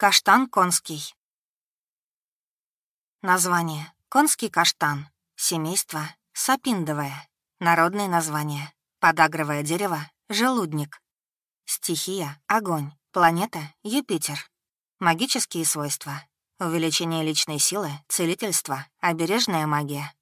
Каштан конский. Название. Конский каштан. Семейство. Сапиндовое. Народные названия. Подагровое дерево. Желудник. Стихия. Огонь. Планета. Юпитер. Магические свойства. Увеличение личной силы, целительство, обережная магия.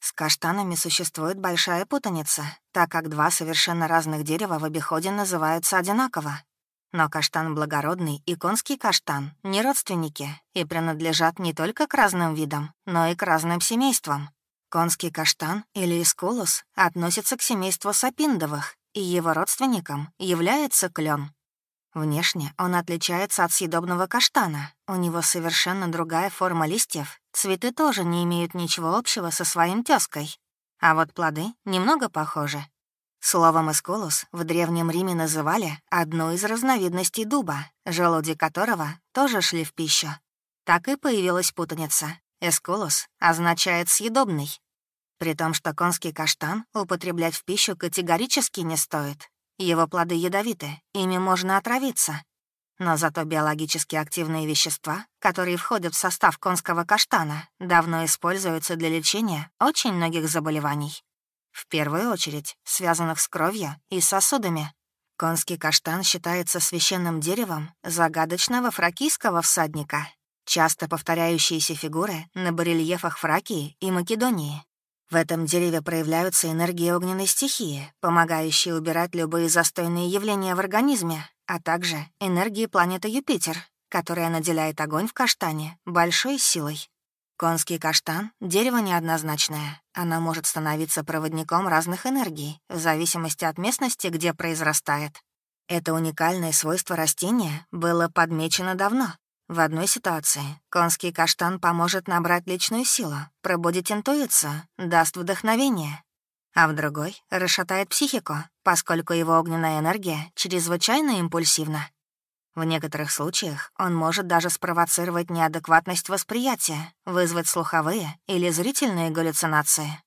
С каштанами существует большая путаница, так как два совершенно разных дерева в обиходе называются одинаково. Но каштан благородный и конский каштан — не родственники и принадлежат не только к разным видам, но и к разным семействам. Конский каштан или искулус относится к семейству сапиндовых, и его родственником является клен. Внешне он отличается от съедобного каштана. У него совершенно другая форма листьев. Цветы тоже не имеют ничего общего со своим тёской. А вот плоды немного похожи. Словом «эскулус» в Древнем Риме называли одну из разновидностей дуба, желуди которого тоже шли в пищу. Так и появилась путаница. «Эскулус» означает «съедобный». При том, что конский каштан употреблять в пищу категорически не стоит. Его плоды ядовиты, ими можно отравиться. Но зато биологически активные вещества, которые входят в состав конского каштана, давно используются для лечения очень многих заболеваний. В первую очередь, связанных с кровью и сосудами. Конский каштан считается священным деревом загадочного фракийского всадника, часто повторяющиеся фигуры на барельефах Фракии и Македонии. В этом дереве проявляются энергии огненной стихии, помогающие убирать любые застойные явления в организме, а также энергии планеты Юпитер, которая наделяет огонь в каштане большой силой. Конский каштан — дерево неоднозначное. Оно может становиться проводником разных энергий, в зависимости от местности, где произрастает. Это уникальное свойство растения было подмечено давно. В одной ситуации конский каштан поможет набрать личную силу, пробудить интуицию, даст вдохновение. А в другой — расшатает психику, поскольку его огненная энергия чрезвычайно импульсивна. В некоторых случаях он может даже спровоцировать неадекватность восприятия, вызвать слуховые или зрительные галлюцинации.